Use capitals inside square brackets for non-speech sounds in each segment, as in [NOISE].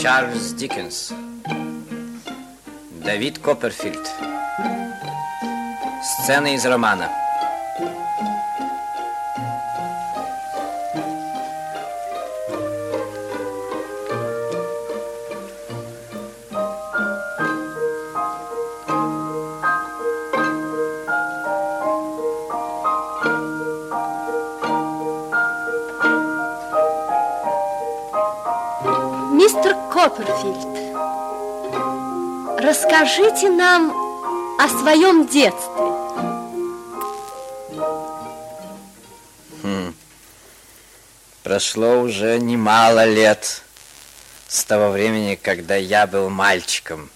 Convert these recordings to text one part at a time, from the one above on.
Чарльз Диккенс. Давид Копперфильд. Сцены из романа. Мистер Копперфильд, расскажите нам о своем детстве. Прошло уже немало лет с того времени, когда я был мальчиком.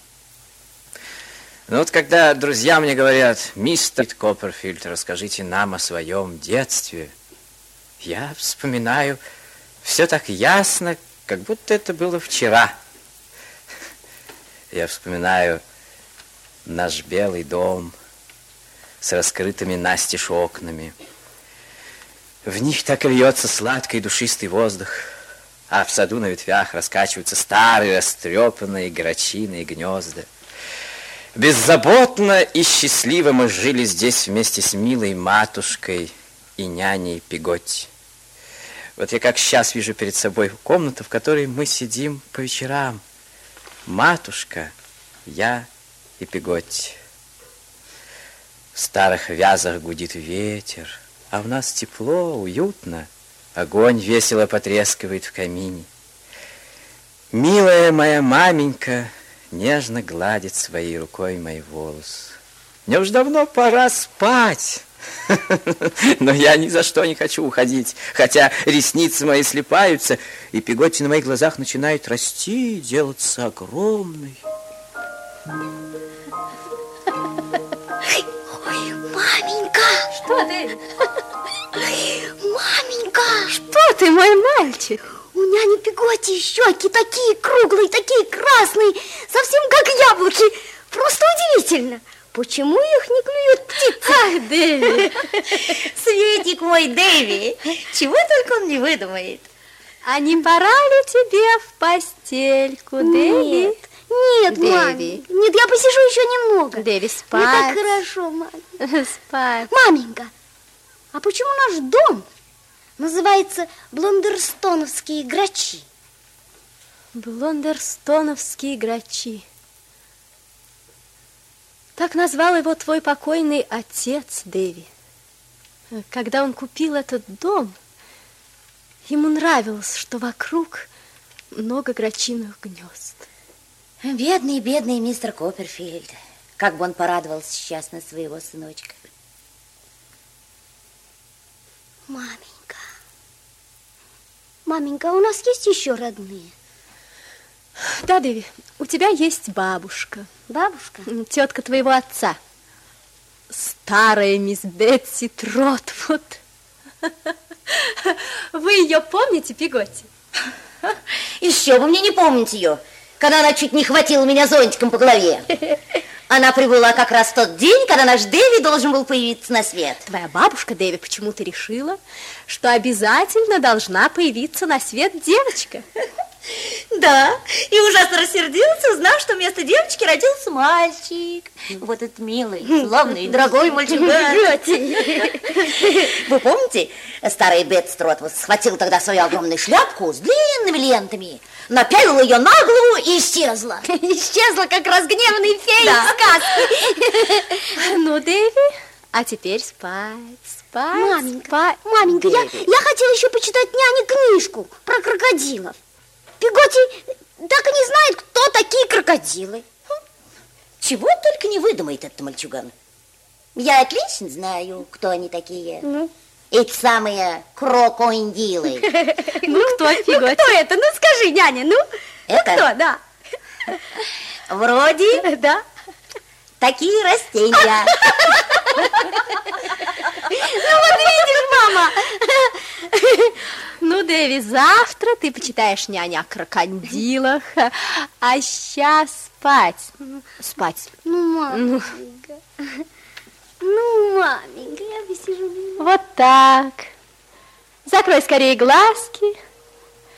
Ну вот когда друзья мне говорят, мистер Копперфильд, расскажите нам о своем детстве, я вспоминаю все так ясно, как будто это было вчера. Я вспоминаю наш белый дом с раскрытыми настежь окнами. В них так и льется сладкий душистый воздух, а в саду на ветвях раскачиваются старые растрепанные грачиные гнезда. Беззаботно и счастливо мы жили здесь вместе с милой матушкой и няней Пиготти. Вот я как сейчас вижу перед собой комнату, в которой мы сидим по вечерам. Матушка, я и Пиготти. В старых вязах гудит ветер, а у нас тепло, уютно. Огонь весело потрескивает в камине. Милая моя маменька нежно гладит своей рукой мои волосы. Мне уж давно пора спать. [LAUGHS] Но я ни за что не хочу уходить, хотя ресницы мои слепаются, и Пиготти на моих глазах начинает расти, делаться огромной. Ой, маменька! Что ты? Маменька! Что ты, мой мальчик? У няни Пиготи щеки такие круглые, такие красные, совсем как яблоки. Просто удивительно. Почему их не клюют птицы? Ах, Дэви! Светик мой Дэви, чего только он не выдумает. А не пора ли тебе в постельку, Дэви? Нет, нет, Дэви. маменька. Нет, я посижу еще немного. Дэви, Мне так спать. хорошо, мам. Спать. Маменька, а почему наш дом называется Блондерстоновские грачи? Блондерстоновские грачи. Так назвал его твой покойный отец, Дэви. Когда он купил этот дом, ему нравилось, что вокруг много грачиных гнезд. Бедный, бедный мистер Копперфильд. Как бы он порадовался сейчас на своего сыночка. Маменька, маменька, у нас есть еще родные? Да, Дэви, у тебя есть бабушка, Бабушка? тетка твоего отца. Старая мисс Бетси Тротвуд. [LAUGHS] Вы ее помните, Пиготти? [LAUGHS] Еще бы мне не помнить ее, когда она чуть не хватила меня зонтиком по голове. [LAUGHS] Она прибыла как раз в тот день, когда наш Дэви должен был появиться на свет. Твоя бабушка, Дэви, почему-то решила, что обязательно должна появиться на свет девочка. Да, и ужасно рассердился, узнав, что вместо девочки родился мальчик. Вот этот милый, славный, дорогой мальчик. [LAUGHS] Вы помните, старый Бет Стротвус схватил тогда свою огромную шляпку с длинными лентами, напялил ее на голову и исчезла. [LAUGHS] Исчезла, как разгневанный фея Да. сказки. [LAUGHS] Ну, Дэви, а теперь спать, спать, Маменька, спать. маменька, я, я хотела еще почитать няне книжку про крокодилов. Пиготи так и не знает, кто такие крокодилы. Чего только не выдумает этот мальчуган. Я отлично знаю, кто они такие. Ну? Эти самые крокодилы. [LAUGHS] Ну, кто, Ну, Пиготти? кто это? Ну, скажи, няня, ну? Это? Кто, да? Вроде Да. такие растения. [LAUGHS] Ну, вот видишь, мама. Ну, Дэви, завтра ты почитаешь няня о крокодилах, а сейчас спать. Спать. Ну, маменька. Ну, маменька, я посижу. Вот так. Закрой скорее глазки